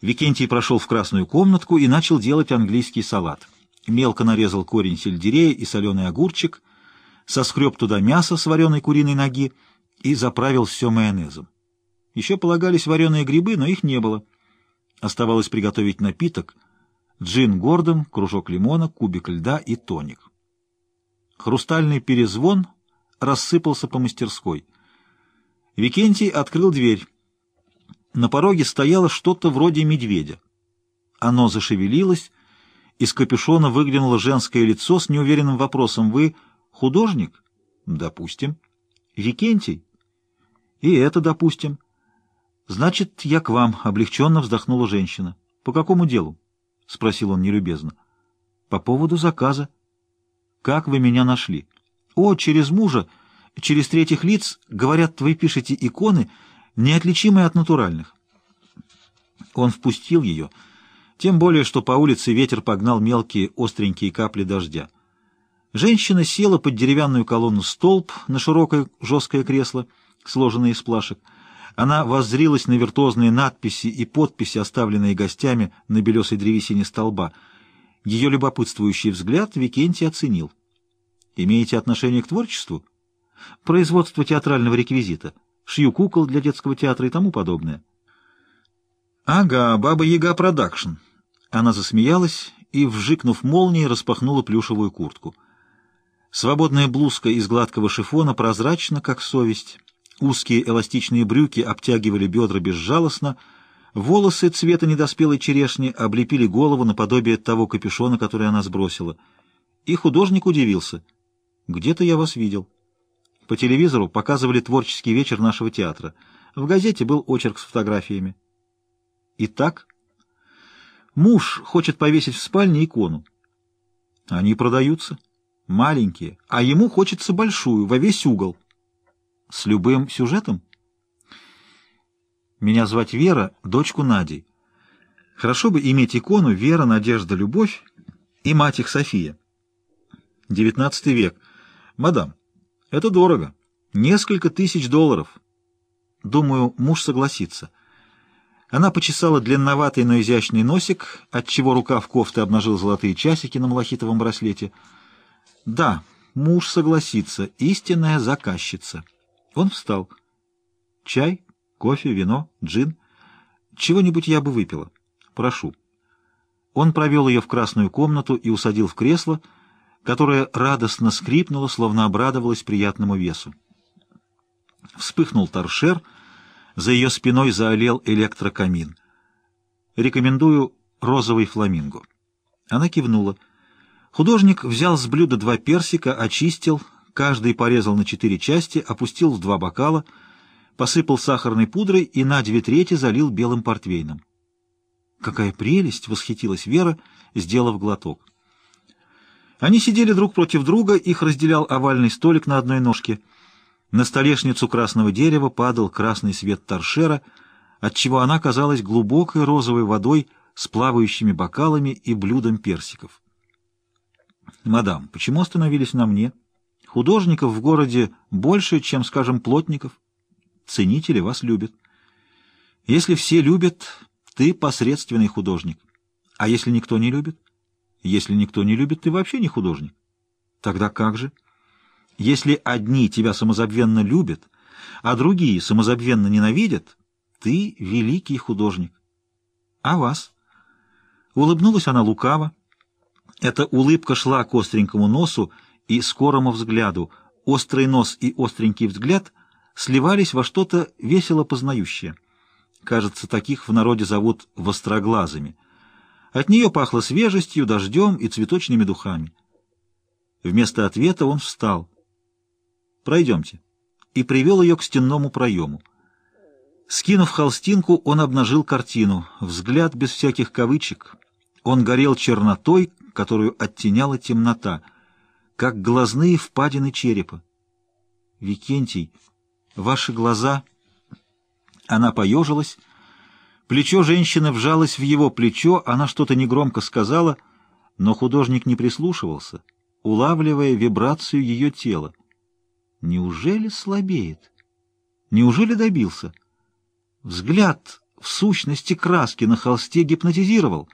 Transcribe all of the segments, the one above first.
Викентий прошел в красную комнатку и начал делать английский салат. Мелко нарезал корень сельдерея и соленый огурчик, соскреб туда мясо с вареной куриной ноги и заправил все майонезом. Еще полагались вареные грибы, но их не было. Оставалось приготовить напиток — джин Гордон, кружок лимона, кубик льда и тоник. Хрустальный перезвон рассыпался по мастерской. Викентий открыл дверь. На пороге стояло что-то вроде медведя. Оно зашевелилось, из капюшона выглянуло женское лицо с неуверенным вопросом. «Вы художник?» «Допустим». «Викентий?» «И это допустим». «Значит, я к вам», — облегченно вздохнула женщина. «По какому делу?» — спросил он нелюбезно. «По поводу заказа». «Как вы меня нашли?» «О, через мужа, через третьих лиц, говорят, вы пишете иконы, неотличимые от натуральных». Он впустил ее, тем более, что по улице ветер погнал мелкие остренькие капли дождя. Женщина села под деревянную колонну столб на широкое жесткое кресло, сложенное из плашек. Она воззрилась на виртуозные надписи и подписи, оставленные гостями на белесой древесине столба. Ее любопытствующий взгляд Викентий оценил. Имеете отношение к творчеству? Производство театрального реквизита. Шью кукол для детского театра и тому подобное. Ага, Баба-Яга Продакшн. Она засмеялась и, вжикнув молнией, распахнула плюшевую куртку. Свободная блузка из гладкого шифона прозрачна, как совесть. Узкие эластичные брюки обтягивали бедра безжалостно, волосы цвета недоспелой черешни облепили голову наподобие того капюшона, который она сбросила. И художник удивился — где-то я вас видел. По телевизору показывали творческий вечер нашего театра. В газете был очерк с фотографиями. Итак, муж хочет повесить в спальне икону. Они продаются. Маленькие. А ему хочется большую, во весь угол. С любым сюжетом? Меня звать Вера, дочку Нади. Хорошо бы иметь икону Вера, Надежда, Любовь и мать их София. Девятнадцатый век — «Мадам, это дорого. Несколько тысяч долларов». Думаю, муж согласится. Она почесала длинноватый, но изящный носик, отчего рука в кофте обнажил золотые часики на малахитовом браслете. «Да, муж согласится. Истинная заказчица». Он встал. «Чай, кофе, вино, джин. Чего-нибудь я бы выпила. Прошу». Он провел ее в красную комнату и усадил в кресло, — которая радостно скрипнула, словно обрадовалась приятному весу. Вспыхнул торшер, за ее спиной заолел электрокамин. «Рекомендую розовый фламинго». Она кивнула. Художник взял с блюда два персика, очистил, каждый порезал на четыре части, опустил в два бокала, посыпал сахарной пудрой и на две трети залил белым портвейном. «Какая прелесть!» — восхитилась Вера, сделав глоток. Они сидели друг против друга, их разделял овальный столик на одной ножке. На столешницу красного дерева падал красный свет торшера, отчего она казалась глубокой розовой водой с плавающими бокалами и блюдом персиков. «Мадам, почему остановились на мне? Художников в городе больше, чем, скажем, плотников. Ценители вас любят. Если все любят, ты посредственный художник. А если никто не любит?» Если никто не любит, ты вообще не художник. Тогда как же? Если одни тебя самозабвенно любят, а другие самозабвенно ненавидят, ты великий художник. А вас? Улыбнулась она лукаво. Эта улыбка шла к остренькому носу и скорому взгляду. Острый нос и остренький взгляд сливались во что-то весело познающее. Кажется, таких в народе зовут востроглазыми — от нее пахло свежестью, дождем и цветочными духами. Вместо ответа он встал. «Пройдемте», и привел ее к стенному проему. Скинув холстинку, он обнажил картину, взгляд без всяких кавычек. Он горел чернотой, которую оттеняла темнота, как глазные впадины черепа. «Викентий, ваши глаза...» Она поежилась, Плечо женщины вжалось в его плечо, она что-то негромко сказала, но художник не прислушивался, улавливая вибрацию ее тела. Неужели слабеет? Неужели добился? Взгляд в сущности краски на холсте гипнотизировал.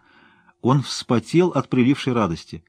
Он вспотел от прилившей радости.